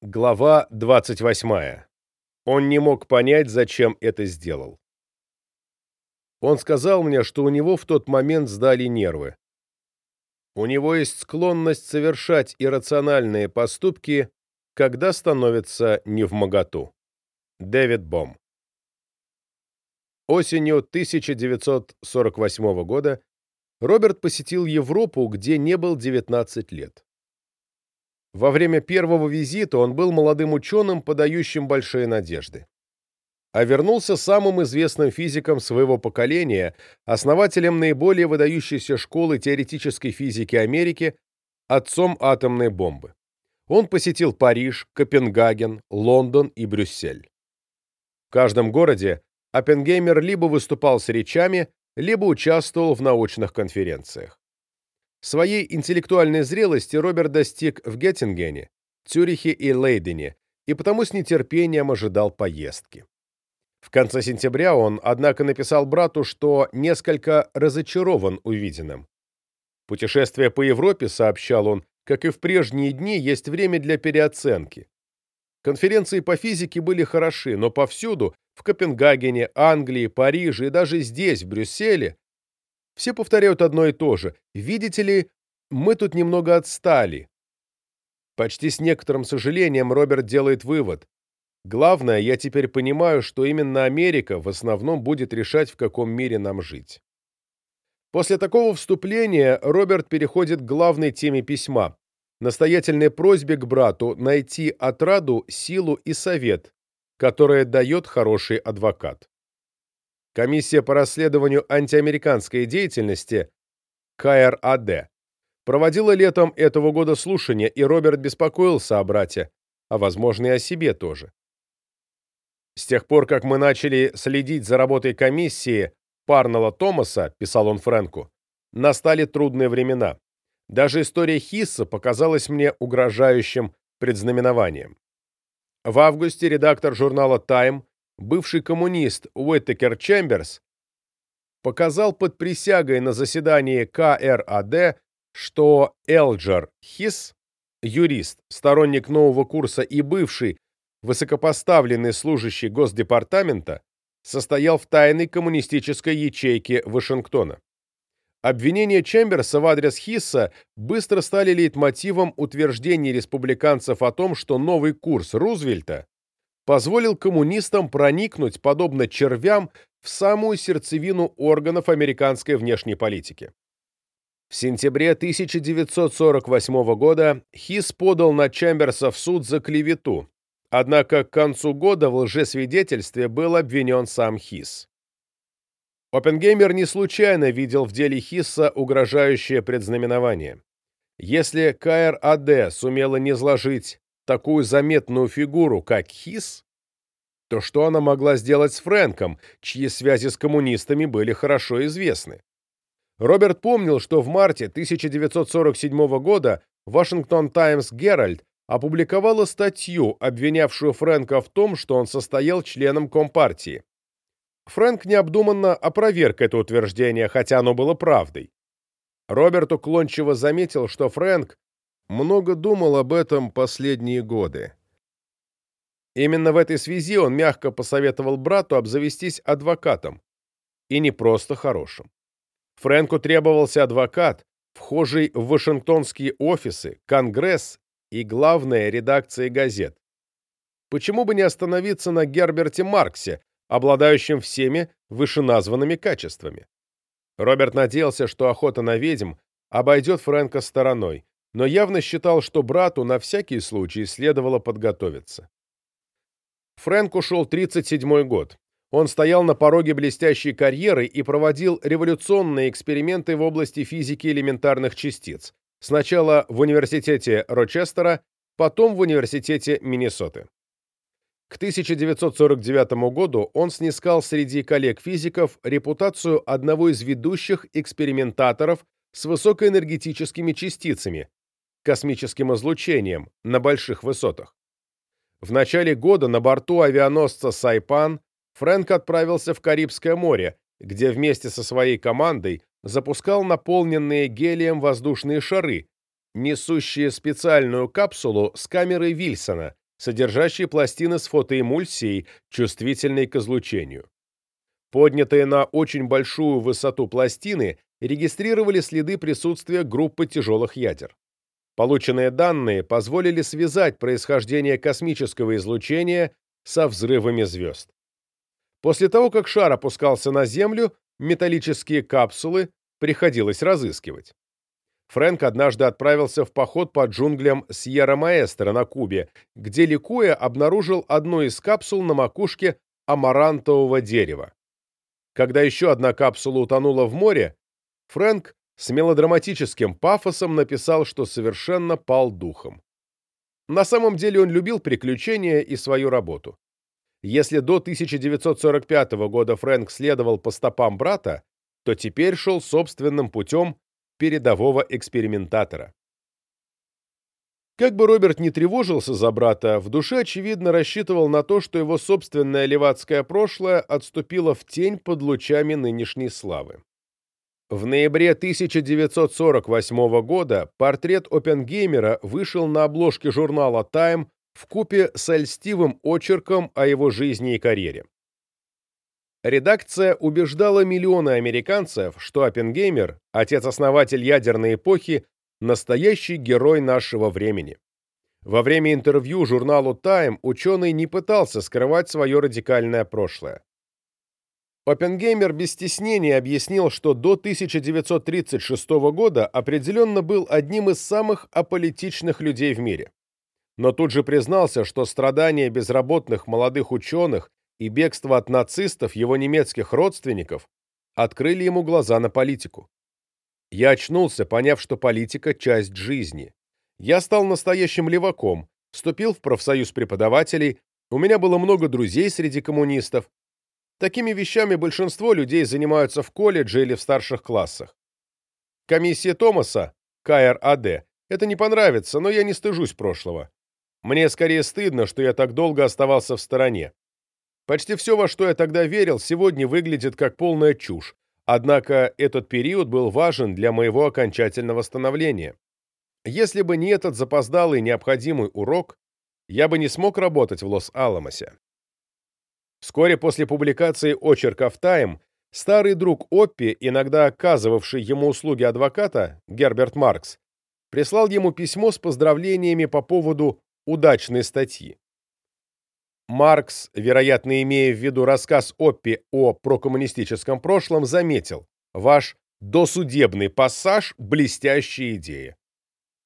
Глава 28. Он не мог понять, зачем это сделал. Он сказал мне, что у него в тот момент сдали нервы. У него есть склонность совершать иррациональные поступки, когда становится невмоготу. Дэвид Бом. Осенью 1948 года Роберт посетил Европу, где не был 19 лет. Во время первого визита он был молодым ученым, подающим большие надежды. А вернулся самым известным физиком своего поколения, основателем наиболее выдающейся школы теоретической физики Америки, отцом атомной бомбы. Он посетил Париж, Копенгаген, Лондон и Брюссель. В каждом городе Оппенгеймер либо выступал с речами, либо участвовал в научных конференциях. Своей интеллектуальной зрелости Роберт достиг в Геттингене, Цюрихе и Лейдене, и потому с нетерпением ожидал поездки. В конце сентября он, однако, написал брату, что несколько разочарован увиденным. Путешествие по Европе, сообщал он, как и в прежние дни, есть время для переоценки. Конференции по физике были хороши, но повсюду, в Копенгагене, Англии, Париже и даже здесь, в Брюсселе, все повторяют одно и то же. Видите ли, мы тут немного отстали. Почти с некоторым сожалением Роберт делает вывод. Главное, я теперь понимаю, что именно Америка в основном будет решать, в каком мире нам жить. После такого вступления Роберт переходит к главной теме письма – настоятельной просьбе к брату найти отраду, силу и совет, которое дает хороший адвокат. Комиссия по расследованию антиамериканской деятельности КРАД проводила летом этого года слушания, и Роберт беспокоился о брате, а возможно и о себе тоже. С тех пор, как мы начали следить за работой комиссии Парнелла Томаса, писал он Фрэнку, настали трудные времена. Даже история Хисса показалась мне угрожающим предзнаменованием. В августе редактор журнала Time бывший коммунист Уэттекер Чемберс показал под присягой на заседании КРАД, что Элджер Хис, юрист, сторонник нового курса и бывший высокопоставленный служащий Госдепартамента, состоял в тайной коммунистической ячейке Вашингтона. Обвинения Чемберса в адрес Хисса быстро стали лейтмотивом утверждений республиканцев о том, что новый курс Рузвельта позволил коммунистам проникнуть, подобно червям, в самую сердцевину органов американской внешней политики. В сентябре 1948 года Хис подал на Чемберса в суд за клевету, однако к концу года в лжесвидетельстве был обвинен сам Хис. Оппенгеймер не случайно видел в деле Хисса угрожающее предзнаменование. Если КРАД сумела не сложить такую заметную фигуру, как Хис, то что она могла сделать с Фрэнком, чьи связи с коммунистами были хорошо известны? Роберт помнил, что в марте 1947 года Washington Times Herald опубликовала статью, обвинявшую Фрэнка в том, что он состоял членом Компартии. Фрэнк необдуманно опроверг это утверждение, хотя оно было правдой. Роберт уклончиво заметил, что Фрэнк много думал об этом последние годы. Именно в этой связи он мягко посоветовал брату обзавестись адвокатом. И не просто хорошим. Фрэнку требовался адвокат, вхожий в вашингтонские офисы, конгресс и главная редакция газет. Почему бы не остановиться на Герберте Марксе, обладающем всеми вышеназванными качествами? Роберт надеялся, что охота на ведьм обойдет Фрэнка стороной, но явно считал, что брату на всякий случай следовало подготовиться. Фрэнк ушел 37-й год. Он стоял на пороге блестящей карьеры и проводил революционные эксперименты в области физики элементарных частиц. Сначала в университете Рочестера, потом в университете Миннесоты. К 1949 году он снискал среди коллег-физиков репутацию одного из ведущих экспериментаторов с высокоэнергетическими частицами, космическим излучением на больших высотах. В начале года на борту авианосца «Сайпан» Фрэнк отправился в Карибское море, где вместе со своей командой запускал наполненные гелием воздушные шары, несущие специальную капсулу с камерой Вильсона, содержащие пластины с фотоэмульсией, чувствительной к излучению. Поднятые на очень большую высоту пластины регистрировали следы присутствия группы тяжелых ядер. Полученные данные позволили связать происхождение космического излучения со взрывами звезд. После того, как шар опускался на Землю, металлические капсулы приходилось разыскивать. Фрэнк однажды отправился в поход по джунглям Сьерра-Маэстро на Кубе, где Ликуя обнаружил одну из капсул на макушке амарантового дерева. Когда еще одна капсула утонула в море, Фрэнк с мелодраматическим пафосом написал, что совершенно пал духом. На самом деле он любил приключения и свою работу. Если до 1945 года Фрэнк следовал по стопам брата, то теперь шел собственным путем передового экспериментатора. Как бы Роберт не тревожился за брата, в душе, очевидно, рассчитывал на то, что его собственное левацкое прошлое отступило в тень под лучами нынешней славы. В ноябре 1948 года портрет Оппенгеймера вышел на обложке журнала Time в купе с льстивым очерком о его жизни и карьере. Редакция убеждала миллионы американцев, что Оппенгеймер, отец-основатель ядерной эпохи, настоящий герой нашего времени. Во время интервью журналу Time ученый не пытался скрывать свое радикальное прошлое. Оппенгеймер без стеснения объяснил, что до 1936 года определенно был одним из самых аполитичных людей в мире. Но тут же признался, что страдания безработных молодых ученых и бегство от нацистов его немецких родственников открыли ему глаза на политику. Я очнулся, поняв, что политика – часть жизни. Я стал настоящим леваком, вступил в профсоюз преподавателей, у меня было много друзей среди коммунистов, Такими вещами большинство людей занимаются в колледже или в старших классах. Комиссия Томаса, КРАД, это не понравится, но я не стыжусь прошлого. Мне скорее стыдно, что я так долго оставался в стороне. Почти все, во что я тогда верил, сегодня выглядит как полная чушь, однако этот период был важен для моего окончательного становления. Если бы не этот запоздалый необходимый урок, я бы не смог работать в Лос-Аламосе. Вскоре после публикации очерка в Time старый друг Оппи, иногда оказывавший ему услуги адвоката, Герберт Маркс, прислал ему письмо с поздравлениями по поводу удачной статьи. Маркс, вероятно, имея в виду рассказ Оппи о прокоммунистическом прошлом, заметил «Ваш досудебный пассаж – блестящая идея».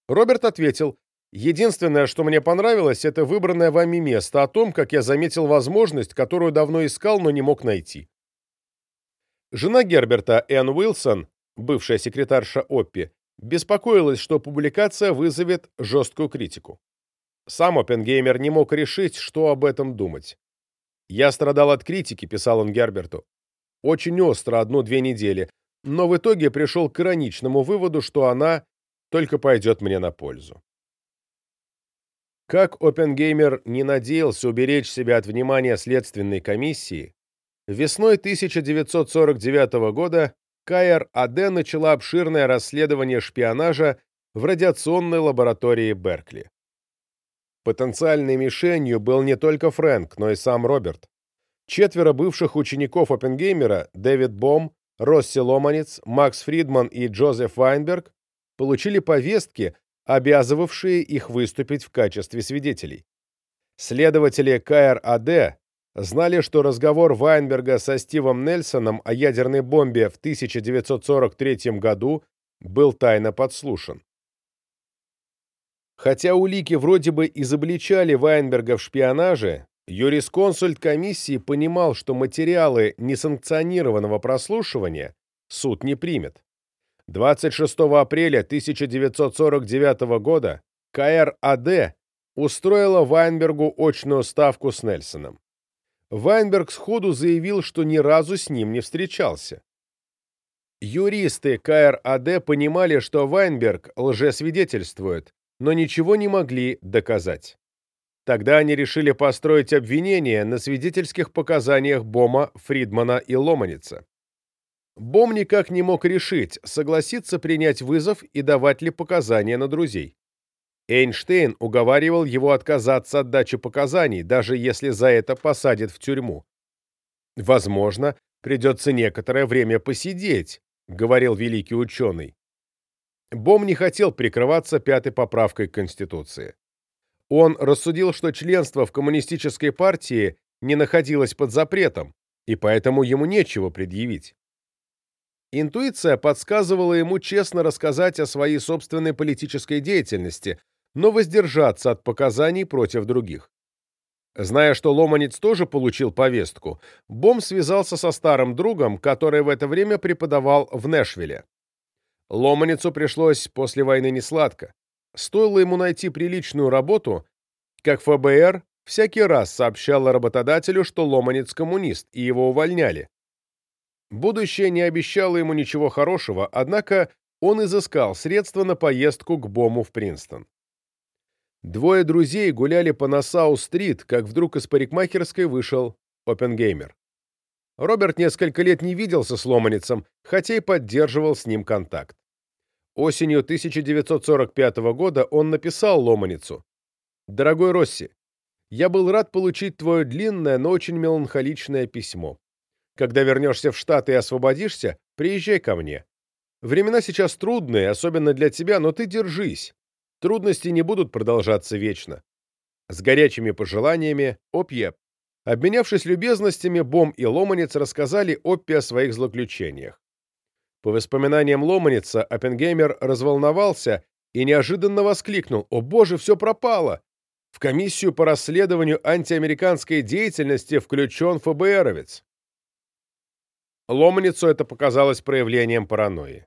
Роберт ответил Единственное, что мне понравилось, это выбранное вами место о том, как я заметил возможность, которую давно искал, но не мог найти. Жена Герберта, Энн Уилсон, бывшая секретарша Оппи, беспокоилась, что публикация вызовет жесткую критику. Сам Оппенгеймер не мог решить, что об этом думать. «Я страдал от критики», — писал он Герберту. «Очень остро, одну-две недели, но в итоге пришел к ироничному выводу, что она только пойдет мне на пользу». Как Оппенгеймер не надеялся уберечь себя от внимания следственной комиссии, весной 1949 года КРАД начала обширное расследование шпионажа в радиационной лаборатории Беркли. Потенциальной мишенью был не только Фрэнк, но и сам Роберт. Четверо бывших учеников Оппенгеймера Дэвид Бом, Росси Ломанец, Макс Фридман и Джозеф Вайнберг получили повестки, обязывавшие их выступить в качестве свидетелей. Следователи КРАД знали, что разговор Вайнберга со Стивом Нельсоном о ядерной бомбе в 1943 году был тайно подслушан. Хотя улики вроде бы изобличали Вайнберга в шпионаже, юрисконсульт комиссии понимал, что материалы несанкционированного прослушивания суд не примет. 26 апреля 1949 года КРАД устроила Вайнбергу очную ставку с Нельсоном. Вайнберг сходу заявил, что ни разу с ним не встречался. Юристы КРАД понимали, что Вайнберг лжесвидетельствует, но ничего не могли доказать. Тогда они решили построить обвинение на свидетельских показаниях Бома, Фридмана и Ломаница. Бом никак не мог решить, согласиться принять вызов и давать ли показания на друзей. Эйнштейн уговаривал его отказаться от дачи показаний, даже если за это посадят в тюрьму. «Возможно, придется некоторое время посидеть», — говорил великий ученый. Бом не хотел прикрываться пятой поправкой к Конституции. Он рассудил, что членство в коммунистической партии не находилось под запретом, и поэтому ему нечего предъявить. Интуиция подсказывала ему честно рассказать о своей собственной политической деятельности, но воздержаться от показаний против других. Зная, что Ломанец тоже получил повестку, Бом связался со старым другом, который в это время преподавал в Нэшвилле. Ломаницу пришлось после войны несладко. Стоило ему найти приличную работу, как ФБР всякий раз сообщало работодателю, что Ломанец коммунист, и его увольняли. Будущее не обещало ему ничего хорошего, однако он изыскал средства на поездку к Бому в Принстон. Двое друзей гуляли по Нассау-стрит, как вдруг из парикмахерской вышел Оппенгеймер. Роберт несколько лет не виделся с Ломаницем, хотя и поддерживал с ним контакт. Осенью 1945 года он написал Ломаницу. «Дорогой Росси, я был рад получить твое длинное, но очень меланхоличное письмо. Когда вернешься в Штаты и освободишься, приезжай ко мне. Времена сейчас трудные, особенно для тебя, но ты держись. Трудности не будут продолжаться вечно. С горячими пожеланиями, Опье. Обменявшись любезностями, Бом и Ломанец рассказали Оппе о своих злоключениях. По воспоминаниям Ломаница, Оппенгеймер разволновался и неожиданно воскликнул «О боже, все пропало! В комиссию по расследованию антиамериканской деятельности включен ФБРовец». Ломаницу это показалось проявлением паранойи.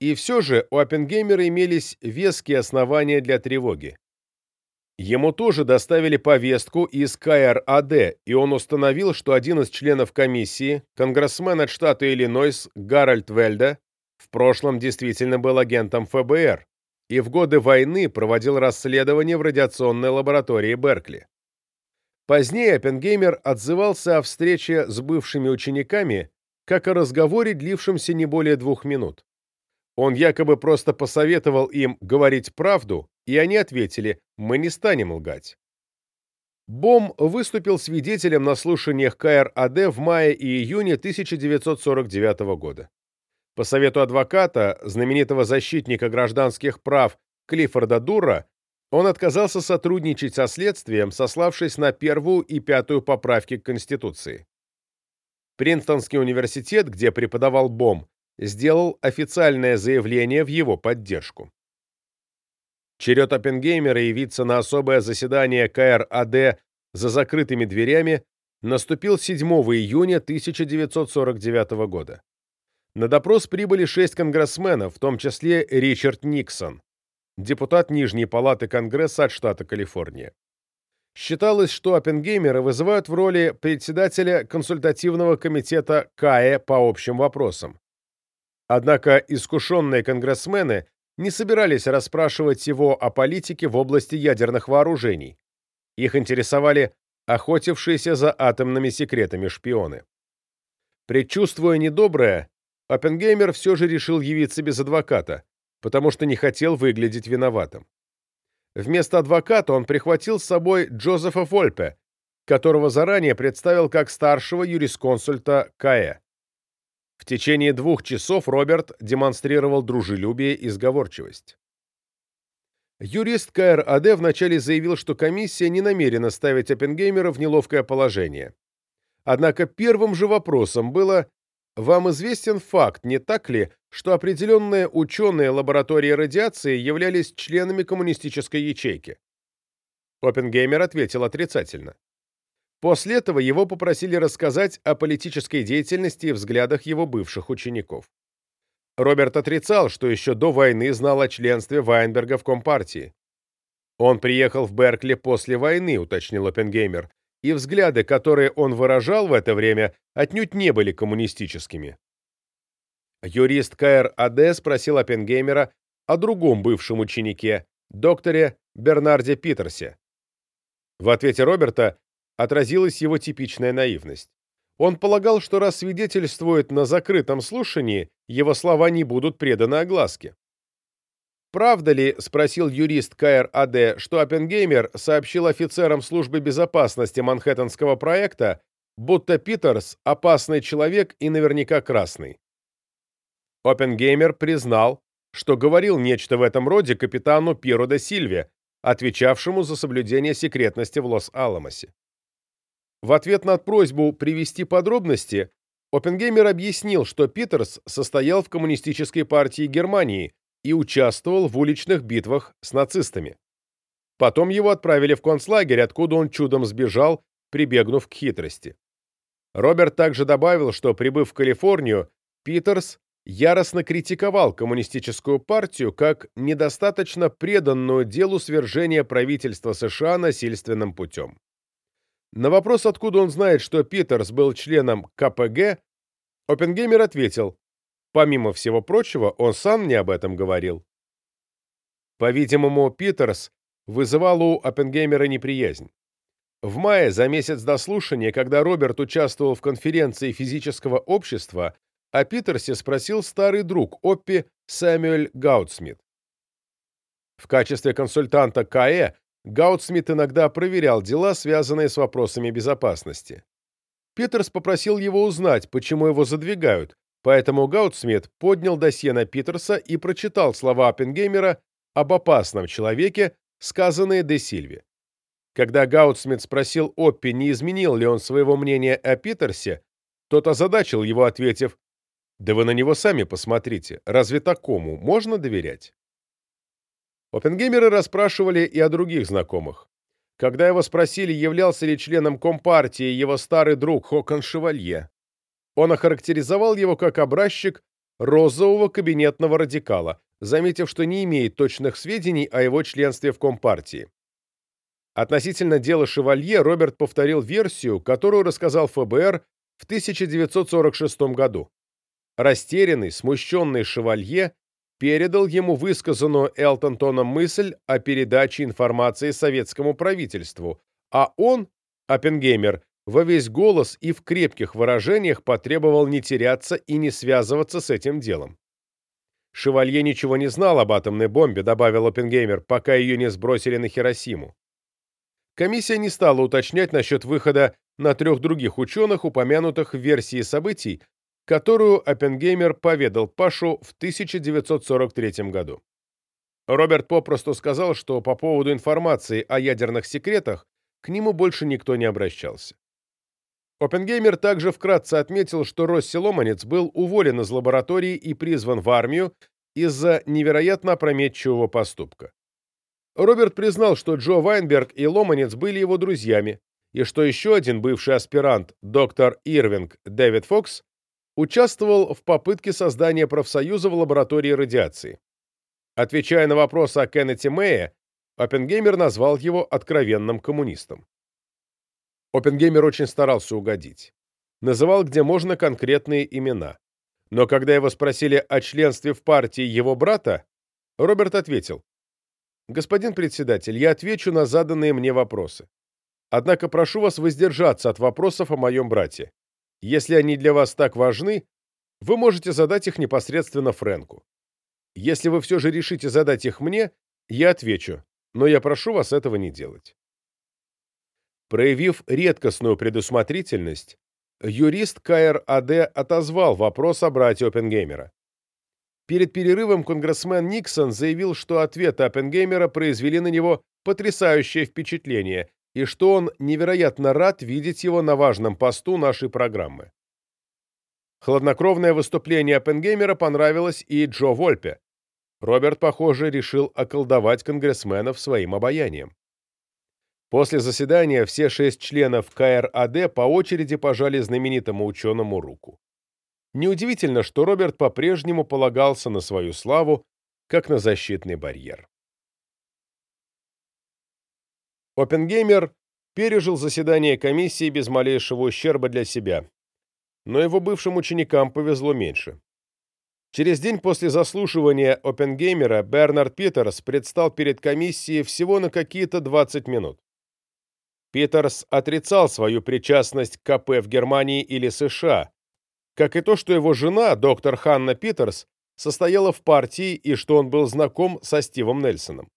И все же у Оппенгеймера имелись веские основания для тревоги. Ему тоже доставили повестку из КРАД, и он установил, что один из членов комиссии, конгрессмен от штата Иллинойс Гарольд Вельда, в прошлом действительно был агентом ФБР и в годы войны проводил расследование в радиационной лаборатории Беркли. Позднее Оппенгеймер отзывался о встрече с бывшими учениками как о разговоре, длившемся не более двух минут. Он якобы просто посоветовал им говорить правду, и они ответили «Мы не станем лгать». Бом выступил свидетелем на слушаниях КРАД в мае и июне 1949 года. По совету адвоката, знаменитого защитника гражданских прав Клиффорда Дура, он отказался сотрудничать со следствием, сославшись на первую и пятую поправки к Конституции. Принстонский университет, где преподавал Бом, сделал официальное заявление в его поддержку. Черед Оппенгеймера явиться на особое заседание КРАД за закрытыми дверями наступил 7 июня 1949 года. На допрос прибыли шесть конгрессменов, в том числе Ричард Никсон, депутат Нижней палаты Конгресса от штата Калифорния. Считалось, что Оппенгеймера вызывают в роли председателя консультативного комитета КАЭ по общим вопросам. Однако искушенные конгрессмены не собирались расспрашивать его о политике в области ядерных вооружений. Их интересовали охотившиеся за атомными секретами шпионы. Предчувствуя недоброе, Оппенгеймер все же решил явиться без адвоката, потому что не хотел выглядеть виноватым. Вместо адвоката он прихватил с собой Джозефа Вольпе, которого заранее представил как старшего юрисконсульта КАЭ. В течение двух часов Роберт демонстрировал дружелюбие и сговорчивость. Юрист КРАД вначале заявил, что комиссия не намерена ставить Оппенгеймера в неловкое положение. Однако первым же вопросом было «Вам известен факт, не так ли, что определенные ученые лаборатории радиации являлись членами коммунистической ячейки?» Оппенгеймер ответил отрицательно. После этого его попросили рассказать о политической деятельности и взглядах его бывших учеников. Роберт отрицал, что еще до войны знал о членстве Вайнберга в Компартии. «Он приехал в Беркли после войны», — уточнил Оппенгеймер, и взгляды, которые он выражал в это время, отнюдь не были коммунистическими. Юрист КР АД спросил Оппенгеймера о другом бывшем ученике, докторе Бернарде Питерсе. В ответе Роберта отразилась его типичная наивность. Он полагал, что раз свидетельствует на закрытом слушании, его слова не будут преданы огласке. «Правда ли, — спросил юрист КРАД, — что Оппенгеймер сообщил офицерам службы безопасности Манхэттенского проекта, будто Питерс — опасный человек и наверняка красный?» Оппенгеймер признал, что говорил нечто в этом роде капитану Пьеро де Сильве, отвечавшему за соблюдение секретности в Лос-Аламосе. В ответ на просьбу привести подробности, Оппенгеймер объяснил, что Питерс состоял в Коммунистической партии Германии и участвовал в уличных битвах с нацистами. Потом его отправили в концлагерь, откуда он чудом сбежал, прибегнув к хитрости. Роберт также добавил, что, прибыв в Калифорнию, Питерс яростно критиковал коммунистическую партию как недостаточно преданную делу свержения правительства США насильственным путем. На вопрос, откуда он знает, что Питерс был членом КПГ, Оппенгеймер ответил, помимо всего прочего, он сам мне об этом говорил. По-видимому, Питерс вызывал у Оппенгеймера неприязнь. В мае, за месяц до слушания, когда Роберт участвовал в конференции физического общества, о Питерсе спросил старый друг Оппи Сэмюэль Гаутсмит. В качестве консультанта КАЭ Гаудсмит иногда проверял дела, связанные с вопросами безопасности. Питерс попросил его узнать, почему его задвигают, поэтому Гаудсмит поднял досье на Питерса и прочитал слова Оппенгеймера об опасном человеке, сказанные Де Сильве. Когда Гаудсмит спросил Оппи, не изменил ли он своего мнения о Питерсе, тот озадачил его, ответив, «Да вы на него сами посмотрите, разве такому можно доверять?» Оппенгеймеры расспрашивали и о других знакомых. Когда его спросили, являлся ли членом Компартии его старый друг Хокон Шевалье, он охарактеризовал его как образчик розового кабинетного радикала, заметив, что не имеет точных сведений о его членстве в Компартии. Относительно дела Шевалье Роберт повторил версию, которую рассказал ФБР в 1946 году. Растерянный, смущенный Шевалье передал ему высказанную Элтонтоном мысль о передаче информации советскому правительству, а он, Оппенгеймер, во весь голос и в крепких выражениях потребовал не теряться и не связываться с этим делом. Шевалье ничего не знал об атомной бомбе, добавил Оппенгеймер, пока ее не сбросили на Хиросиму. Комиссия не стала уточнять насчет выхода на трех других ученых, упомянутых в версии событий, которую Оппенгеймер поведал Пашу в 1943 году. Роберт попросту сказал, что по поводу информации о ядерных секретах к нему больше никто не обращался. Оппенгеймер также вкратце отметил, что Росси Ломанец был уволен из лаборатории и призван в армию из-за невероятно опрометчивого поступка. Роберт признал, что Джо Вайнберг и Ломанец были его друзьями, и что еще один бывший аспирант, доктор Ирвинг Дэвид Фокс, участвовал в попытке создания профсоюза в лаборатории радиации. Отвечая на вопрос о Кеннете Мэе, Оппенгеймер назвал его откровенным коммунистом. Оппенгеймер очень старался угодить. Называл где можно конкретные имена. Но когда его спросили о членстве в партии его брата, Роберт ответил, «Господин председатель, я отвечу на заданные мне вопросы. Однако прошу вас воздержаться от вопросов о моем брате. Если они для вас так важны, вы можете задать их непосредственно Фрэнку. Если вы все же решите задать их мне, я отвечу, но я прошу вас этого не делать. Проявив редкостную предусмотрительность, юрист КРАД отозвал вопрос о брате Оппенгеймера. Перед перерывом конгрессмен Никсон заявил, что ответы Оппенгеймера произвели на него потрясающее впечатление и что он невероятно рад видеть его на важном посту нашей программы. Хладнокровное выступление Оппенгеймера понравилось и Джо Вольпе. Роберт, похоже, решил околдовать конгрессменов своим обаянием. После заседания все шесть членов КРАД по очереди пожали знаменитому ученому руку. Неудивительно, что Роберт по-прежнему полагался на свою славу, как на защитный барьер. Оппенгеймер пережил заседание комиссии без малейшего ущерба для себя, но его бывшим ученикам повезло меньше. Через день после заслушивания Оппенгеймера Бернард Питерс предстал перед комиссией всего на какие-то 20 минут. Питерс отрицал свою причастность к КП в Германии или США, как и то, что его жена, доктор Ханна Питерс, состояла в партии и что он был знаком со Стивом Нельсоном.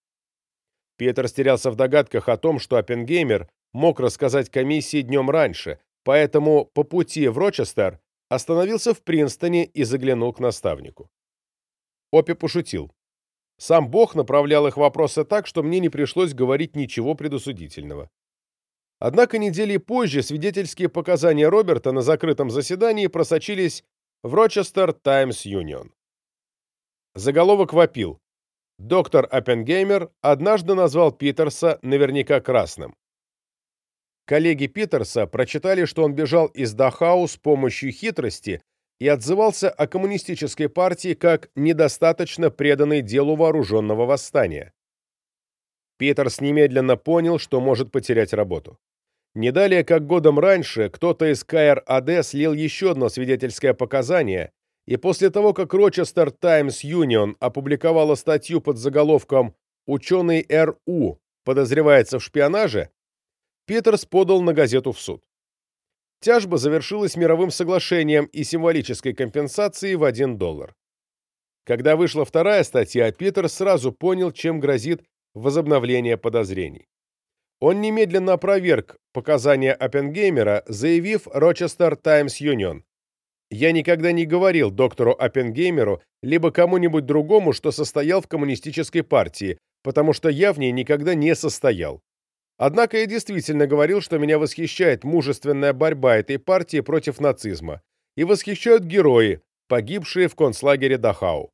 Питер стерялся в догадках о том, что Оппенгеймер мог рассказать комиссии днем раньше, поэтому по пути в Рочестер остановился в Принстоне и заглянул к наставнику. Оппи пошутил. Сам Бог направлял их вопросы так, что мне не пришлось говорить ничего предосудительного. Однако недели позже свидетельские показания Роберта на закрытом заседании просочились в Рочестер Таймс Юнион. Заголовок вопил. Доктор Оппенгеймер однажды назвал Питерса наверняка красным. Коллеги Питерса прочитали, что он бежал из Дахау с помощью хитрости и отзывался о коммунистической партии как недостаточно преданный делу вооруженного восстания. Питерс немедленно понял, что может потерять работу. Не далее, как годом раньше, кто-то из КРАД слил еще одно свидетельское показание, и после того, как Рочестер Таймс Юнион опубликовала статью под заголовком «Ученый РУ подозревается в шпионаже», Питерс подал на газету в суд. Тяжба завершилась мировым соглашением и символической компенсацией в 1 доллар. Когда вышла вторая статья, Питер сразу понял, чем грозит возобновление подозрений. Он немедленно опроверг показания Оппенгеймера, заявив Рочестер Таймс Юнион. «Я никогда не говорил доктору Оппенгеймеру либо кому-нибудь другому, что состоял в коммунистической партии, потому что я в ней никогда не состоял. Однако я действительно говорил, что меня восхищает мужественная борьба этой партии против нацизма и восхищают герои, погибшие в концлагере Дахау.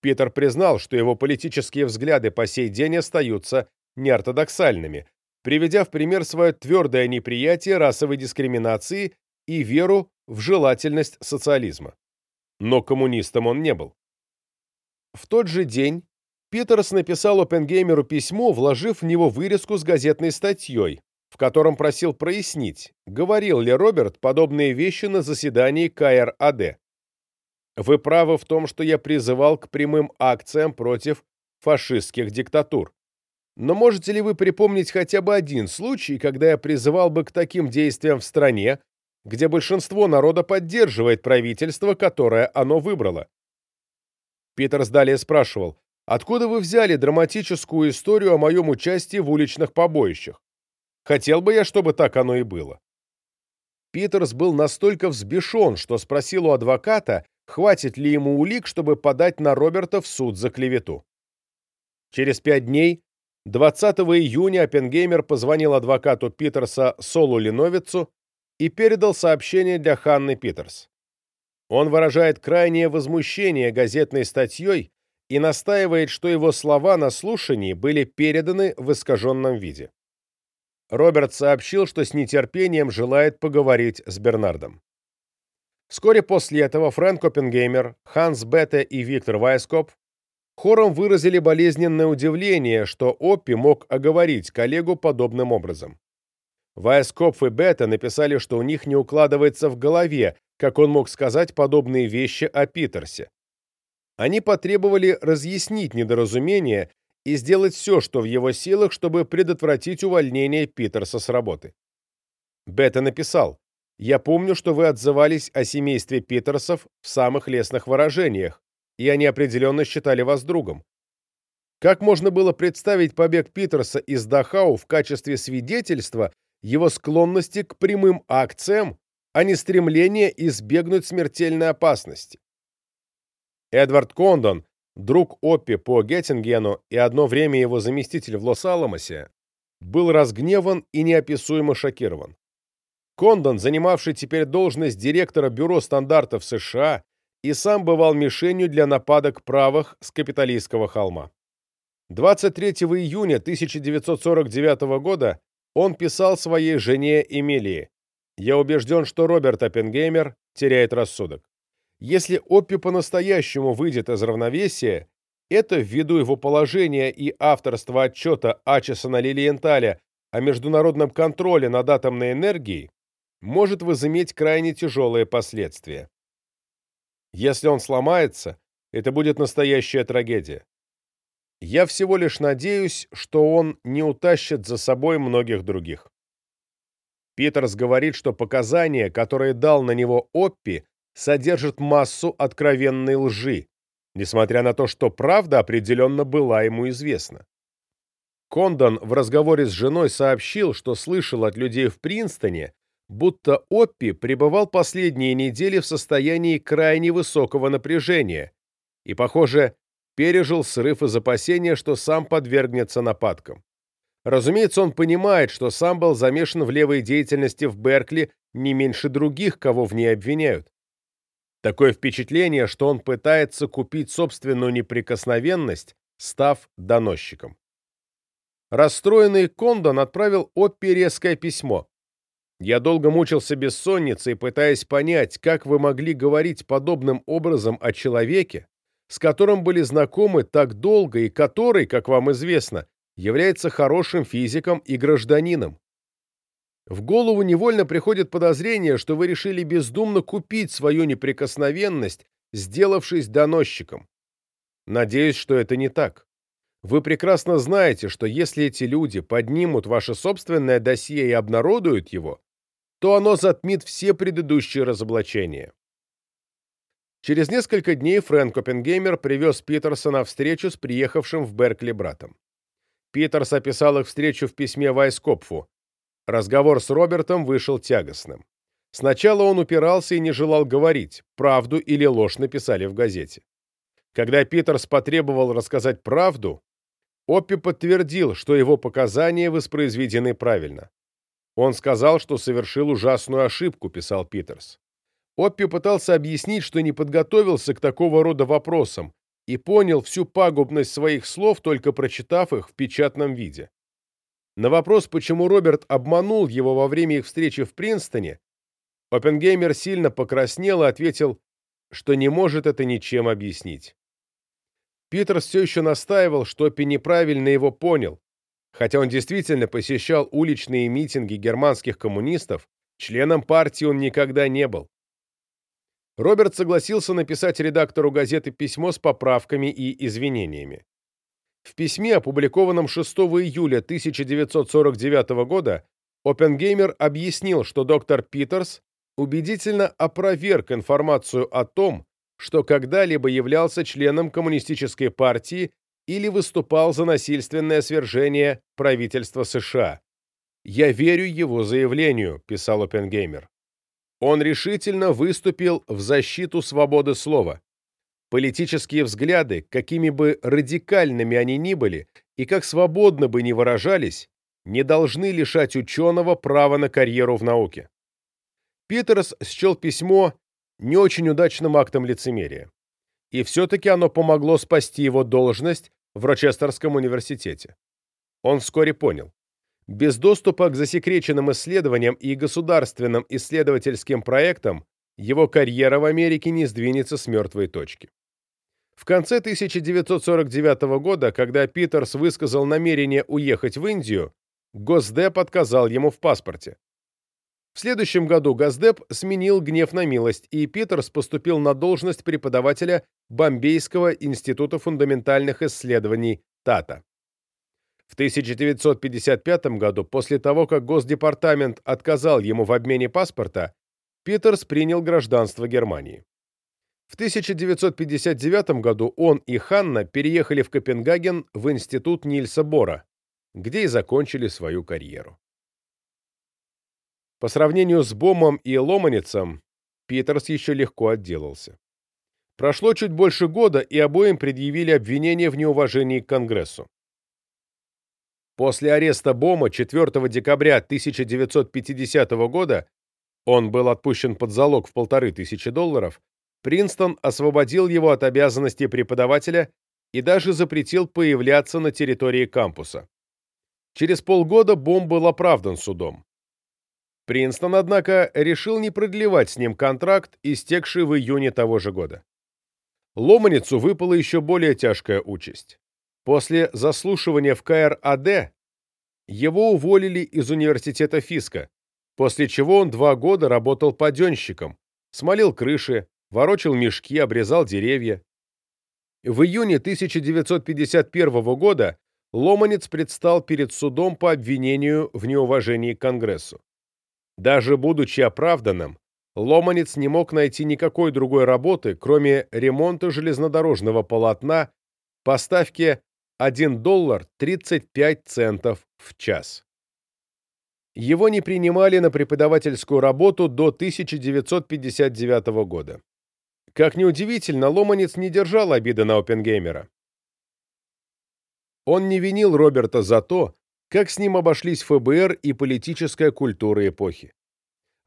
Питер признал, что его политические взгляды по сей день остаются неортодоксальными, приведя в пример свое твердое неприятие расовой дискриминации и веру в желательность социализма. Но коммунистом он не был. В тот же день Питерс написал Оппенгеймеру письмо, вложив в него вырезку с газетной статьей, в котором просил прояснить, говорил ли Роберт подобные вещи на заседании КРАД. Вы правы в том, что я призывал к прямым акциям против фашистских диктатур. Но можете ли вы припомнить хотя бы один случай, когда я призывал бы к таким действиям в стране, где большинство народа поддерживает правительство, которое оно выбрало? Питерс далее спрашивал, откуда вы взяли драматическую историю о моем участии в уличных побоищах? Хотел бы я, чтобы так оно и было. Питерс был настолько взбешен, что спросил у адвоката, хватит ли ему улик, чтобы подать на Роберта в суд за клевету. Через пять дней 20 июня Оппенгеймер позвонил адвокату Питерса Солу Линовицу и передал сообщение для Ханны Питерс. Он выражает крайнее возмущение газетной статьей и настаивает, что его слова на слушании были переданы в искаженном виде. Роберт сообщил, что с нетерпением желает поговорить с Бернардом. Вскоре после этого Фрэнк Оппенгеймер, Ханс Бетте и Виктор Вайскоп хором выразили болезненное удивление, что Оппи мог оговорить коллегу подобным образом. Вайскопф и Бета написали, что у них не укладывается в голове, как он мог сказать подобные вещи о Питерсе. Они потребовали разъяснить недоразумение и сделать все, что в его силах, чтобы предотвратить увольнение Питерса с работы. Бета написал, «Я помню, что вы отзывались о семействе Питерсов в самых лестных выражениях, и они определенно считали вас другом. Как можно было представить побег Питерса из Дахау в качестве свидетельства его склонности к прямым акциям, а не стремления избегнуть смертельной опасности? Эдвард Кондон, друг Оппи по Геттингену и одно время его заместитель в Лос-Аламосе, был разгневан и неописуемо шокирован. Кондон, занимавший теперь должность директора Бюро стандартов США, и сам бывал мишенью для нападок правых с капиталистского холма. 23 июня 1949 года он писал своей жене Эмилии «Я убежден, что Роберт Оппенгеймер теряет рассудок. Если Оппи по-настоящему выйдет из равновесия, это ввиду его положения и авторства отчета Ачесона Лилиенталя о международном контроле над атомной энергией может возыметь крайне тяжелые последствия. Если он сломается, это будет настоящая трагедия. Я всего лишь надеюсь, что он не утащит за собой многих других. Питерс говорит, что показания, которые дал на него Оппи, содержит массу откровенной лжи, несмотря на то, что правда определенно была ему известна. Кондон в разговоре с женой сообщил, что слышал от людей в Принстоне, будто Оппи пребывал последние недели в состоянии крайне высокого напряжения и, похоже, пережил срыв из опасения, что сам подвергнется нападкам. Разумеется, он понимает, что сам был замешан в левой деятельности в Беркли не меньше других, кого в ней обвиняют. Такое впечатление, что он пытается купить собственную неприкосновенность, став доносчиком. Расстроенный Кондон отправил Оппи резкое письмо. «Я долго мучился бессонницей, пытаясь понять, как вы могли говорить подобным образом о человеке, с которым были знакомы так долго и который, как вам известно, является хорошим физиком и гражданином. В голову невольно приходит подозрение, что вы решили бездумно купить свою неприкосновенность, сделавшись доносчиком. Надеюсь, что это не так. Вы прекрасно знаете, что если эти люди поднимут ваше собственное досье и обнародуют его, то оно затмит все предыдущие разоблачения. Через несколько дней Фрэнк Оппенгеймер привез Питерсона встречу с приехавшим в Беркли братом. Питерс описал их встречу в письме Вайскопфу. Разговор с Робертом вышел тягостным. Сначала он упирался и не желал говорить, правду или ложь написали в газете. Когда Питерс потребовал рассказать правду, Оппи подтвердил, что его показания воспроизведены правильно. Он сказал, что совершил ужасную ошибку, писал Питерс. Оппи пытался объяснить, что не подготовился к такого рода вопросам, и понял всю пагубность своих слов, только прочитав их в печатном виде. На вопрос, почему Роберт обманул его во время их встречи в Принстоне, Оппенгеймер сильно покраснел и ответил, что не может это ничем объяснить. Питерс все еще настаивал, что Оппи неправильно его понял, хотя он действительно посещал уличные митинги германских коммунистов, членом партии он никогда не был. Роберт согласился написать редактору газеты письмо с поправками и извинениями. В письме, опубликованном 6 июля 1949 года, Оппенгеймер объяснил, что доктор Питерс убедительно опроверг информацию о том, что когда-либо являлся членом коммунистической партии или выступал за насильственное свержение правительства США. «Я верю его заявлению», — писал Оппенгеймер. Он решительно выступил в защиту свободы слова. Политические взгляды, какими бы радикальными они ни были и как свободно бы ни выражались, не должны лишать ученого права на карьеру в науке. Питерс счел письмо не очень удачным актом лицемерия. И все-таки оно помогло спасти его должность в Рочестерском университете. Он вскоре понял. Без доступа к засекреченным исследованиям и государственным исследовательским проектам его карьера в Америке не сдвинется с мертвой точки. В конце 1949 года, когда Питерс высказал намерение уехать в Индию, Госдеп отказал ему в паспорте. В следующем году Госдеп сменил гнев на милость, и Питерс поступил на должность преподавателя Бомбейского института фундаментальных исследований ТАТА. В 1955 году, после того, как Госдепартамент отказал ему в обмене паспорта, Питерс принял гражданство Германии. В 1959 году он и Ханна переехали в Копенгаген в институт Нильса Бора, где и закончили свою карьеру. По сравнению с Бомом и Ломаницем, Питерс еще легко отделался. Прошло чуть больше года, и обоим предъявили обвинение в неуважении к Конгрессу. После ареста Бома 4 декабря 1950 года он был отпущен под залог в полторы тысячи долларов, Принстон освободил его от обязанностей преподавателя и даже запретил появляться на территории кампуса. Через полгода Бом был оправдан судом. Принстон, однако, решил не продлевать с ним контракт, истекший в июне того же года. Ломаницу выпала еще более тяжкая участь. После заслушивания в КРАД его уволили из университета Фиска, после чего он два года работал паденщиком, смолил крыши, ворочил мешки, обрезал деревья. В июне 1951 года Ломанец предстал перед судом по обвинению в неуважении к Конгрессу. Даже будучи оправданным, Ломанец не мог найти никакой другой работы, кроме ремонта железнодорожного полотна по ставке 1 доллар 35 центов в час. Его не принимали на преподавательскую работу до 1959 года. Как ни удивительно, Ломанец не держал обиды на Оппенгеймера. Он не винил Роберта за то, как с ним обошлись ФБР и политическая культура эпохи.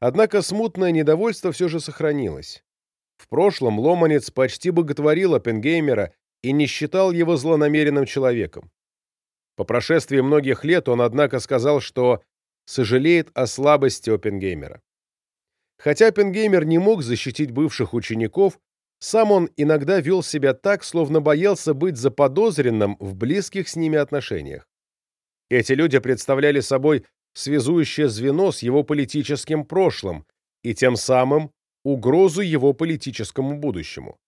Однако смутное недовольство все же сохранилось. В прошлом Ломанец почти боготворил Оппенгеймера и не считал его злонамеренным человеком. По прошествии многих лет он, однако, сказал, что сожалеет о слабости Оппенгеймера. Хотя Оппенгеймер не мог защитить бывших учеников, сам он иногда вел себя так, словно боялся быть заподозренным в близких с ними отношениях. Эти люди представляли собой связующее звено с его политическим прошлым и тем самым угрозу его политическому будущему.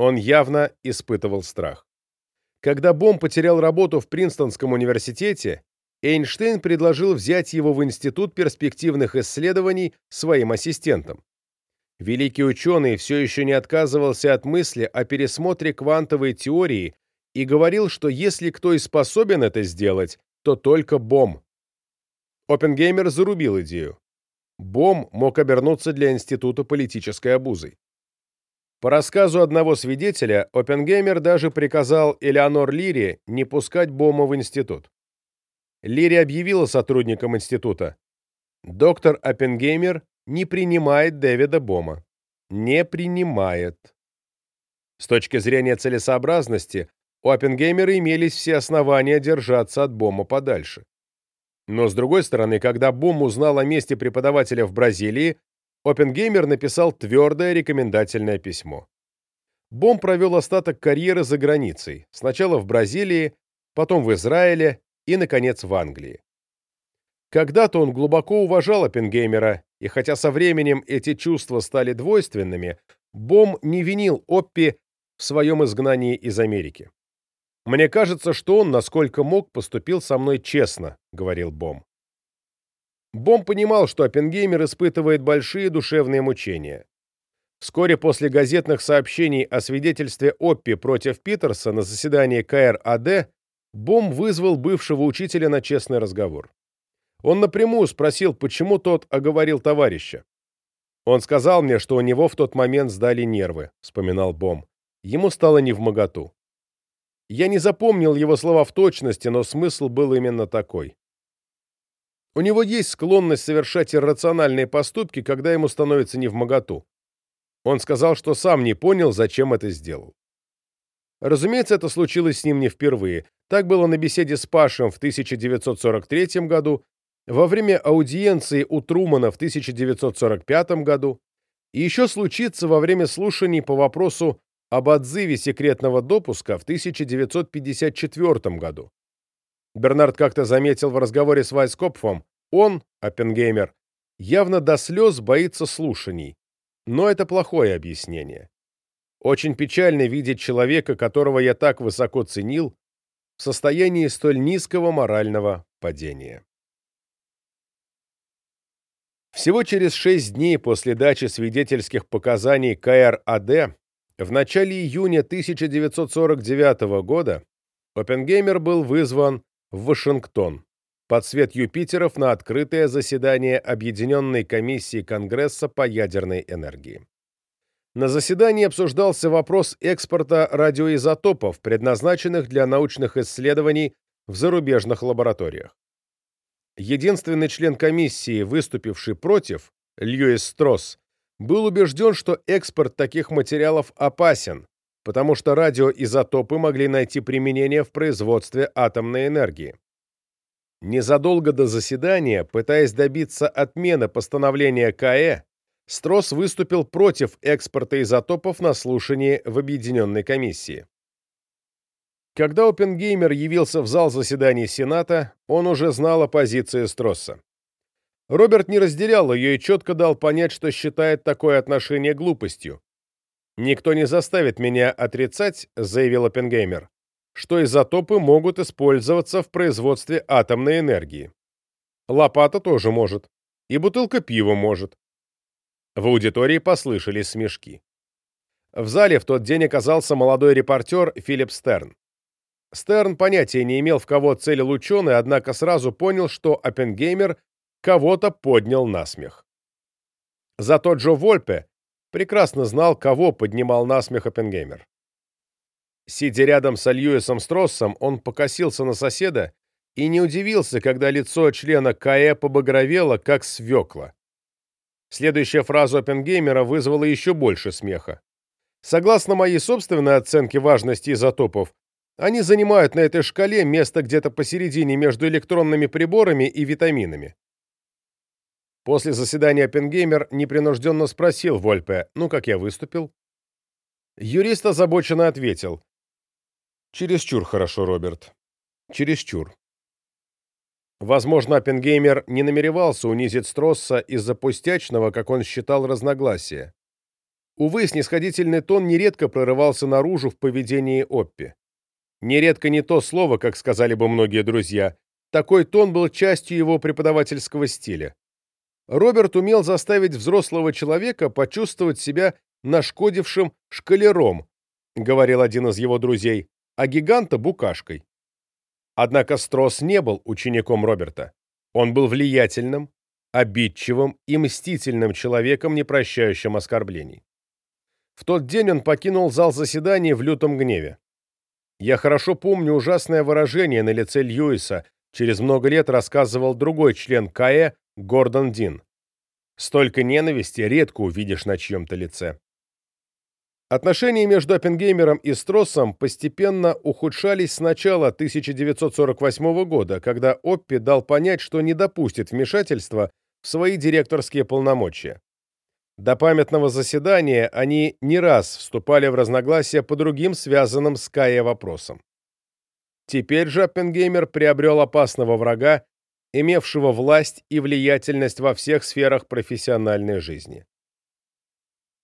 Он явно испытывал страх. Когда Бом потерял работу в Принстонском университете, Эйнштейн предложил взять его в Институт перспективных исследований своим ассистентом. Великий ученый все еще не отказывался от мысли о пересмотре квантовой теории и говорил, что если кто и способен это сделать, то только Бом. Оппенгеймер зарубил идею. Бом мог обернуться для института политической обузой. По рассказу одного свидетеля, Оппенгеймер даже приказал Элеонор Лири не пускать Бома в институт. Лири объявила сотрудникам института. Доктор Оппенгеймер не принимает Дэвида Бома. Не принимает. С точки зрения целесообразности, у Оппенгеймера имелись все основания держаться от Бома подальше. Но, с другой стороны, когда Бом узнал о месте преподавателя в Бразилии, Оппенгеймер написал твердое рекомендательное письмо. Бом провел остаток карьеры за границей, сначала в Бразилии, потом в Израиле и, наконец, в Англии. Когда-то он глубоко уважал Оппенгеймера, и хотя со временем эти чувства стали двойственными, Бом не винил Оппи в своем изгнании из Америки. «Мне кажется, что он, насколько мог, поступил со мной честно», — говорил Бом. Бом понимал, что Оппенгеймер испытывает большие душевные мучения. Вскоре после газетных сообщений о свидетельстве Оппи против Питерса на заседании КРАД Бом вызвал бывшего учителя на честный разговор. Он напрямую спросил, почему тот оговорил товарища. «Он сказал мне, что у него в тот момент сдали нервы», — вспоминал Бом. Ему стало невмоготу. Я не запомнил его слова в точности, но смысл был именно такой. У него есть склонность совершать иррациональные поступки, когда ему становится невмоготу. Он сказал, что сам не понял, зачем это сделал. Разумеется, это случилось с ним не впервые. Так было на беседе с Пашем в 1943 году, во время аудиенции у Трумана в 1945 году, и еще случится во время слушаний по вопросу об отзыве секретного допуска в 1954 году. Бернард как-то заметил в разговоре с Вайскопфом, он, Оппенгеймер, явно до слез боится слушаний. Но это плохое объяснение. Очень печально видеть человека, которого я так высоко ценил, в состоянии столь низкого морального падения. Всего через шесть дней после дачи свидетельских показаний КРАД в начале июня 1949 года Оппенгеймер был вызван в Вашингтон под свет Юпитеров на открытое заседание Объединенной комиссии Конгресса по ядерной энергии. На заседании обсуждался вопрос экспорта радиоизотопов, предназначенных для научных исследований в зарубежных лабораториях. Единственный член комиссии, выступивший против, Льюис Стросс, был убежден, что экспорт таких материалов опасен, потому что радиоизотопы могли найти применение в производстве атомной энергии. Незадолго до заседания, пытаясь добиться отмены постановления КАЭ, Стросс выступил против экспорта изотопов на слушании в Объединенной комиссии. Когда Оппенгеймер явился в зал заседаний Сената, он уже знал о позиции Стросса. Роберт не разделял ее и четко дал понять, что считает такое отношение глупостью. «Никто не заставит меня отрицать», — заявил Оппенгеймер, что изотопы могут использоваться в производстве атомной энергии. Лопата тоже может. И бутылка пива может. В аудитории послышались смешки. В зале в тот день оказался молодой репортер Филипп Стерн. Стерн понятия не имел, в кого целил ученый, однако сразу понял, что Оппенгеймер кого-то поднял на смех. Зато Джо Вольпе прекрасно знал, кого поднимал на смех Оппенгеймер. Сидя рядом с Льюисом Строссом, он покосился на соседа и не удивился, когда лицо члена КАЭ побагровело, как свекла. Следующая фраза Оппенгеймера вызвала еще больше смеха. Согласно моей собственной оценке важности изотопов, они занимают на этой шкале место где-то посередине между электронными приборами и витаминами. После заседания Оппенгеймер непринужденно спросил Вольпе, ну как я выступил? Юрист озабоченно ответил. Чересчур хорошо, Роберт. Чересчур. Возможно, Оппенгеймер не намеревался унизить Стросса из-за пустячного, как он считал, разногласия. Увы, снисходительный тон нередко прорывался наружу в поведении Оппи. Нередко не то слово, как сказали бы многие друзья. Такой тон был частью его преподавательского стиля. Роберт умел заставить взрослого человека почувствовать себя нашкодившим шкалером, говорил один из его друзей, а гиганта — букашкой. Однако Стросс не был учеником Роберта. Он был влиятельным, обидчивым и мстительным человеком, не прощающим оскорблений. В тот день он покинул зал заседаний в лютом гневе. Я хорошо помню ужасное выражение на лице Льюиса, через много лет рассказывал другой член КАЭ Гордон Дин. Столько ненависти редко увидишь на чьем-то лице. Отношения между Оппенгеймером и Строссом постепенно ухудшались с начала 1948 года, когда Оппи дал понять, что не допустит вмешательства в свои директорские полномочия. До памятного заседания они не раз вступали в разногласия по другим связанным с Кая вопросам. Теперь же Оппенгеймер приобрел опасного врага, имевшего власть и влиятельность во всех сферах профессиональной жизни.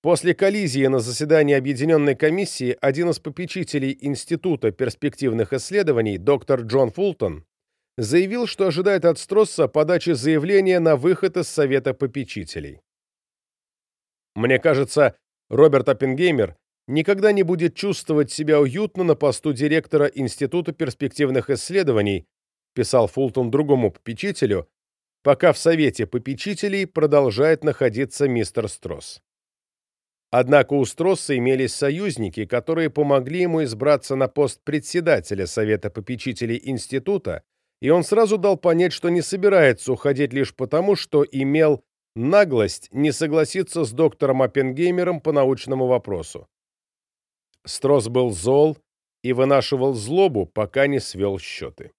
После коллизии на заседании Объединенной комиссии один из попечителей Института перспективных исследований, доктор Джон Фултон, заявил, что ожидает от Стросса подачи заявления на выход из Совета попечителей. Мне кажется, Роберт Оппенгеймер никогда не будет чувствовать себя уютно на посту директора Института перспективных исследований, писал Фултон другому попечителю, пока в Совете попечителей продолжает находиться мистер Стросс. Однако у Стросса имелись союзники, которые помогли ему избраться на пост председателя Совета попечителей института, и он сразу дал понять, что не собирается уходить лишь потому, что имел наглость не согласиться с доктором Оппенгеймером по научному вопросу. Стросс был зол и вынашивал злобу, пока не свел счеты.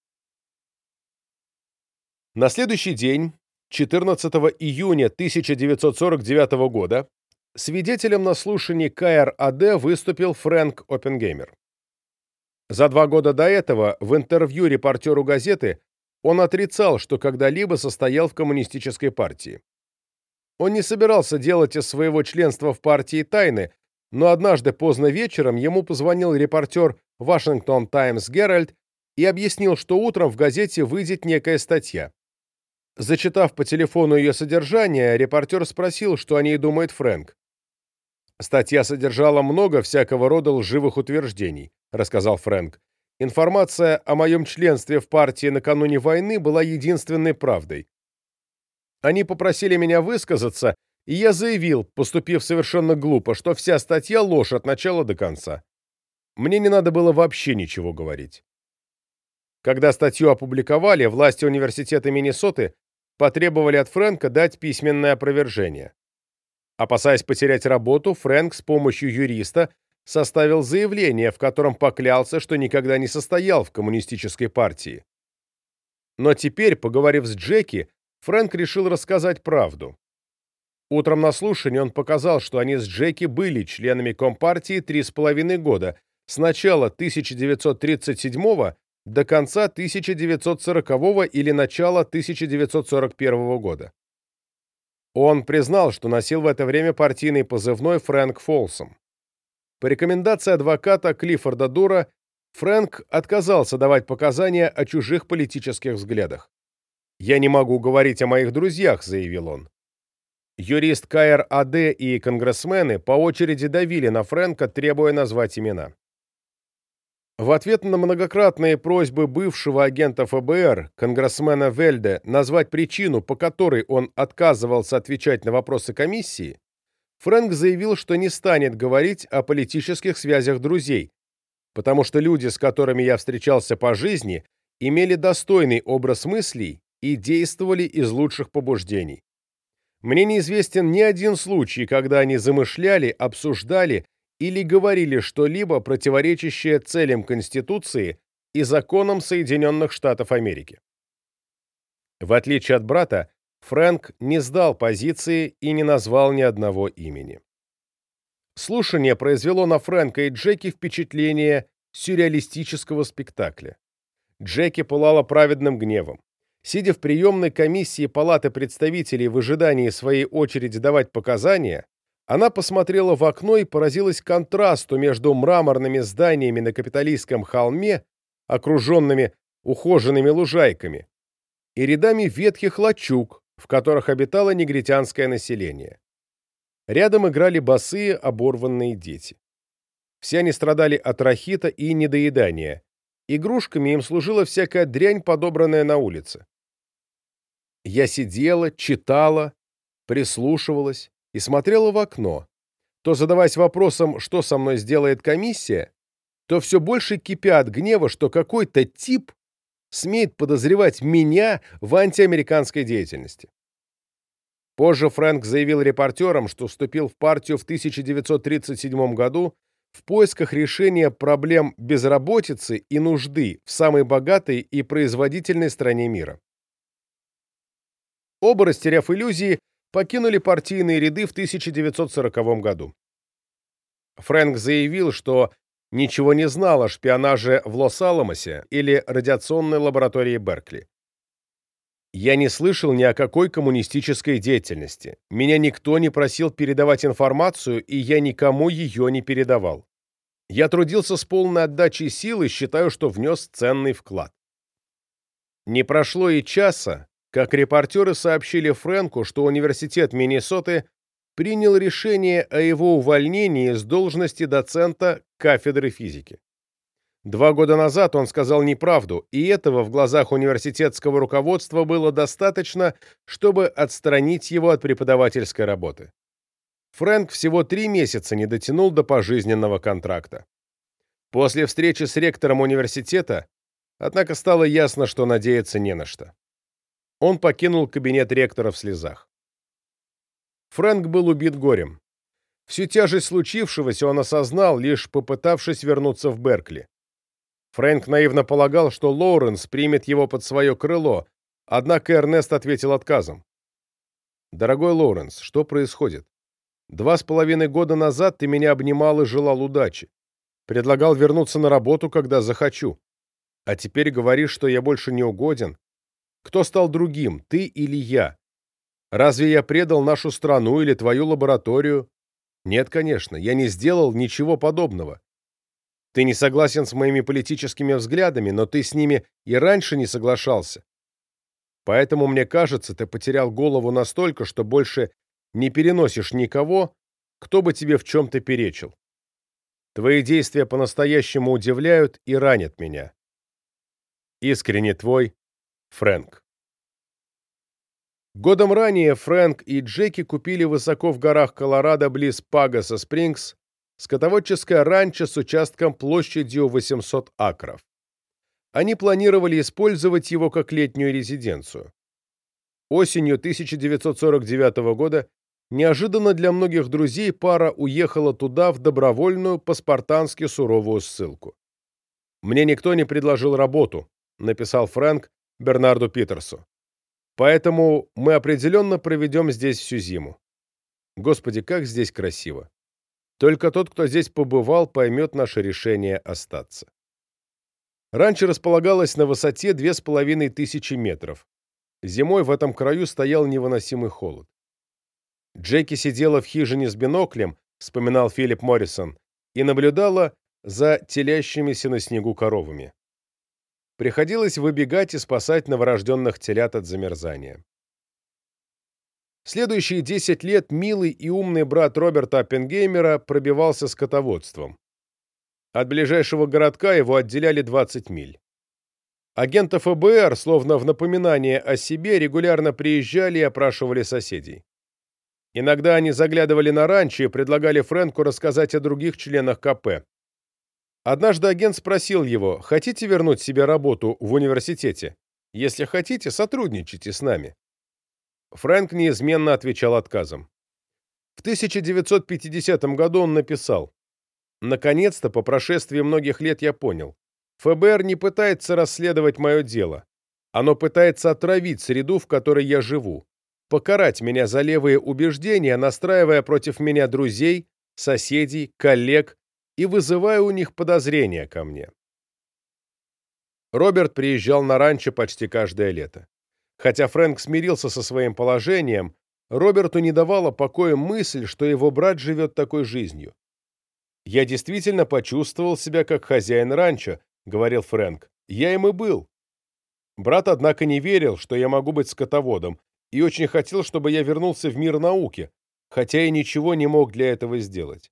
На следующий день, 14 июня 1949 года, Свидетелем на слушании КРАД выступил Фрэнк Оппенгеймер. За два года до этого в интервью репортеру газеты он отрицал, что когда-либо состоял в коммунистической партии. Он не собирался делать из своего членства в партии тайны, но однажды поздно вечером ему позвонил репортер Washington Times Геральд и объяснил, что утром в газете выйдет некая статья. Зачитав по телефону ее содержание, репортер спросил, что о ней думает Фрэнк. Статья содержала много всякого рода лживых утверждений, рассказал Фрэнк. Информация о моем членстве в партии накануне войны была единственной правдой. Они попросили меня высказаться, и я заявил, поступив совершенно глупо, что вся статья ложь от начала до конца. Мне не надо было вообще ничего говорить. Когда статью опубликовали, власти университета Миннесоты потребовали от Фрэнка дать письменное опровержение. Опасаясь потерять работу, Фрэнк с помощью юриста составил заявление, в котором поклялся, что никогда не состоял в коммунистической партии. Но теперь, поговорив с Джеки, Фрэнк решил рассказать правду. Утром на слушании он показал, что они с Джеки были членами Компартии три с половиной года, с начала 1937 до конца 1940 или начала 1941 года. Он признал, что носил в это время партийный позывной Фрэнк Фолсом. По рекомендации адвоката Клиффорда Дура, Фрэнк отказался давать показания о чужих политических взглядах. «Я не могу говорить о моих друзьях», — заявил он. Юрист КРАД и конгрессмены по очереди давили на Фрэнка, требуя назвать имена. В ответ на многократные просьбы бывшего агента ФБР, конгрессмена Вельде, назвать причину, по которой он отказывался отвечать на вопросы комиссии, Фрэнк заявил, что не станет говорить о политических связях друзей, потому что люди, с которыми я встречался по жизни, имели достойный образ мыслей и действовали из лучших побуждений. Мне неизвестен ни один случай, когда они замышляли, обсуждали или говорили что-либо, противоречащее целям Конституции и законам Соединенных Штатов Америки. В отличие от брата, Фрэнк не сдал позиции и не назвал ни одного имени. Слушание произвело на Фрэнка и Джеки впечатление сюрреалистического спектакля. Джеки пылала праведным гневом. Сидя в приемной комиссии Палаты представителей в ожидании своей очереди давать показания, она посмотрела в окно и поразилась контрасту между мраморными зданиями на капиталистском холме, окруженными ухоженными лужайками, и рядами ветхих лачуг, в которых обитало негритянское население. Рядом играли босые оборванные дети. Все они страдали от рахита и недоедания. Игрушками им служила всякая дрянь, подобранная на улице. Я сидела, читала, прислушивалась и смотрела в окно, то задаваясь вопросом, что со мной сделает комиссия, то все больше кипя от гнева, что какой-то тип смеет подозревать меня в антиамериканской деятельности. Позже Фрэнк заявил репортерам, что вступил в партию в 1937 году в поисках решения проблем безработицы и нужды в самой богатой и производительной стране мира. Оба, растеряв иллюзии, покинули партийные ряды в 1940 году. Фрэнк заявил, что ничего не знал о шпионаже в Лос-Аламосе или радиационной лаборатории Беркли. Я не слышал ни о какой коммунистической деятельности. Меня никто не просил передавать информацию, и я никому ее не передавал. Я трудился с полной отдачей сил и считаю, что внес ценный вклад. Не прошло и часа, как репортеры сообщили Фрэнку, что университет Миннесоты принял решение о его увольнении с должности доцента кафедры физики. Два года назад он сказал неправду, и этого в глазах университетского руководства было достаточно, чтобы отстранить его от преподавательской работы. Фрэнк всего три месяца не дотянул до пожизненного контракта. После встречи с ректором университета, однако стало ясно, что надеяться не на что. Он покинул кабинет ректора в слезах. Фрэнк был убит горем. Всю тяжесть случившегося он осознал, лишь попытавшись вернуться в Беркли. Фрэнк наивно полагал, что Лоуренс примет его под свое крыло, однако Эрнест ответил отказом. «Дорогой Лоуренс, что происходит? Два с половиной года назад ты меня обнимал и желал удачи. Предлагал вернуться на работу, когда захочу. А теперь говоришь, что я больше не угоден. Кто стал другим, ты или я? Разве я предал нашу страну или твою лабораторию? Нет, конечно, я не сделал ничего подобного. Ты не согласен с моими политическими взглядами, но ты с ними и раньше не соглашался. Поэтому, мне кажется, ты потерял голову настолько, что больше не переносишь никого, кто бы тебе в чем-то перечил. Твои действия по-настоящему удивляют и ранят меня. Искренне твой, Фрэнк. Годом ранее Фрэнк и Джеки купили высоко в горах Колорадо близ Пагаса Спрингс скотоводческое ранчо с участком площадью 800 акров. Они планировали использовать его как летнюю резиденцию. Осенью 1949 года неожиданно для многих друзей пара уехала туда в добровольную по-спартански суровую ссылку. «Мне никто не предложил работу», — написал Фрэнк Бернарду Питерсу. «Поэтому мы определенно проведем здесь всю зиму. Господи, как здесь красиво! Только тот, кто здесь побывал, поймет наше решение остаться. Раньше располагалось на высоте две с половиной тысячи метров. Зимой в этом краю стоял невыносимый холод. Джеки сидела в хижине с биноклем, вспоминал Филипп Моррисон, и наблюдала за телящимися на снегу коровами. Приходилось выбегать и спасать новорожденных телят от замерзания. Следующие 10 лет милый и умный брат Роберта Оппенгеймера пробивался скотоводством. От ближайшего городка его отделяли 20 миль. Агенты ФБР, словно в напоминание о себе, регулярно приезжали и опрашивали соседей. Иногда они заглядывали на ранчо и предлагали Фрэнку рассказать о других членах КП. Однажды агент спросил его, хотите вернуть себе работу в университете? Если хотите, сотрудничайте с нами. Фрэнк неизменно отвечал отказом. В 1950 году он написал, «Наконец-то, по прошествии многих лет я понял, ФБР не пытается расследовать мое дело. Оно пытается отравить среду, в которой я живу, покарать меня за левые убеждения, настраивая против меня друзей, соседей, коллег и вызывая у них подозрения ко мне. Роберт приезжал на ранчо почти каждое лето. Хотя Фрэнк смирился со своим положением, Роберту не давала покоя мысль, что его брат живет такой жизнью. «Я действительно почувствовал себя как хозяин ранчо», говорил Фрэнк. «Я им и был». Брат, однако, не верил, что я могу быть скотоводом, и очень хотел, чтобы я вернулся в мир науки, хотя и ничего не мог для этого сделать.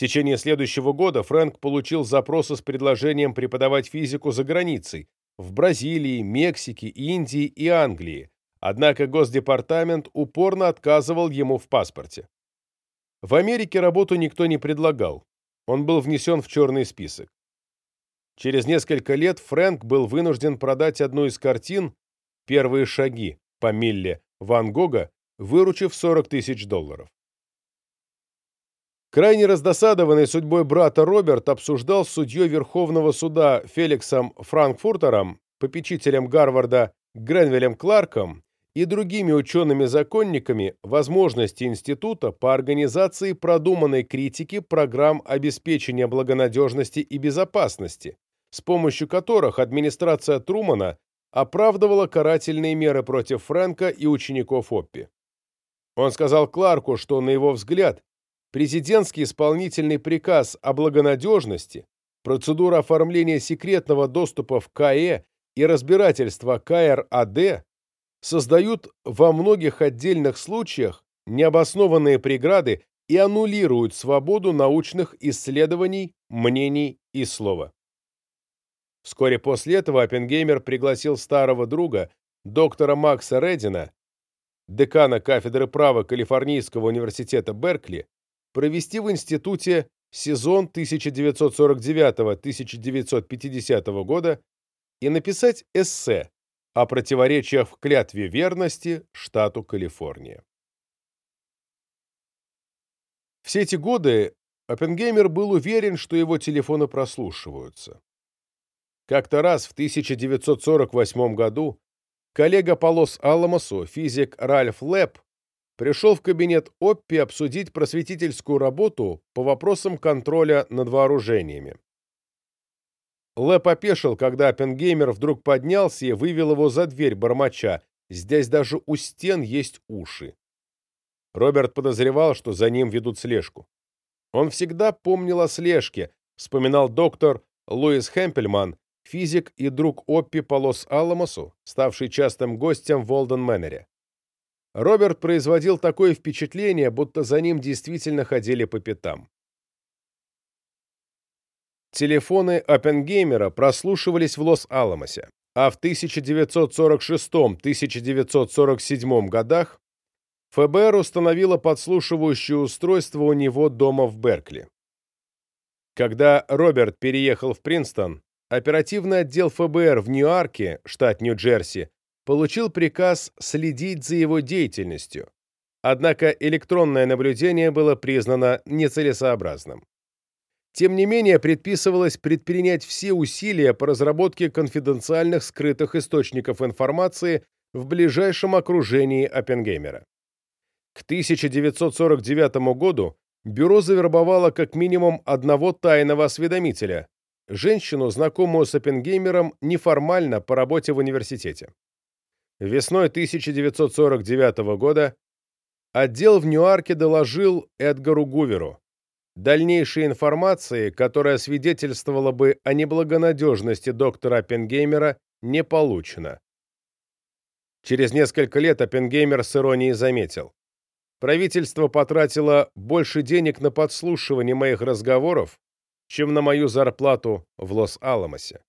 Течение следующего года Фрэнк получил запросы с предложением преподавать физику за границей, в Бразилии, Мексике, Индии и Англии, однако Госдепартамент упорно отказывал ему в паспорте. В Америке работу никто не предлагал, он был внесен в черный список. Через несколько лет Фрэнк был вынужден продать одну из картин «Первые шаги» по Милле Ван Гога, выручив 40 тысяч долларов. Крайне раздосадованный судьбой брата Роберт обсуждал с судьей Верховного суда Феликсом Франкфуртером, попечителем Гарварда Гренвелем Кларком и другими учеными-законниками возможности института по организации продуманной критики программ обеспечения благонадежности и безопасности, с помощью которых администрация Трумана оправдывала карательные меры против Фрэнка и учеников Оппи. Он сказал Кларку, что, на его взгляд, президентский исполнительный приказ о благонадежности, процедура оформления секретного доступа в КАЭ и разбирательство КРАД создают во многих отдельных случаях необоснованные преграды и аннулируют свободу научных исследований, мнений и слова. Вскоре после этого Оппенгеймер пригласил старого друга, доктора Макса Редина, декана кафедры права Калифорнийского университета Беркли, провести в институте сезон 1949-1950 года и написать эссе о противоречиях в клятве верности штату Калифорния. Все эти годы Оппенгеймер был уверен, что его телефоны прослушиваются. Как-то раз в 1948 году коллега по Лос-Аламосу, физик Ральф Лэп, пришел в кабинет Оппи обсудить просветительскую работу по вопросам контроля над вооружениями. Лэп опешил, когда Оппенгеймер вдруг поднялся и вывел его за дверь бормоча. Здесь даже у стен есть уши. Роберт подозревал, что за ним ведут слежку. Он всегда помнил о слежке, вспоминал доктор Луис Хемпельман, физик и друг Оппи по Лос-Аламосу, ставший частым гостем в Олден-Мэннере. Роберт производил такое впечатление, будто за ним действительно ходили по пятам. Телефоны Оппенгеймера прослушивались в Лос-Аламосе, а в 1946-1947 годах ФБР установило подслушивающее устройство у него дома в Беркли. Когда Роберт переехал в Принстон, оперативный отдел ФБР в Ньюарке, штат Нью-Джерси, получил приказ следить за его деятельностью, однако электронное наблюдение было признано нецелесообразным. Тем не менее, предписывалось предпринять все усилия по разработке конфиденциальных скрытых источников информации в ближайшем окружении Оппенгеймера. К 1949 году бюро завербовало как минимум одного тайного осведомителя, женщину, знакомую с Оппенгеймером неформально по работе в университете. Весной 1949 года отдел в Ньюарке доложил Эдгару Гуверу. Дальнейшей информации, которая свидетельствовала бы о неблагонадежности доктора Оппенгеймера, не получено. Через несколько лет Оппенгеймер с иронией заметил. Правительство потратило больше денег на подслушивание моих разговоров, чем на мою зарплату в Лос-Аламосе.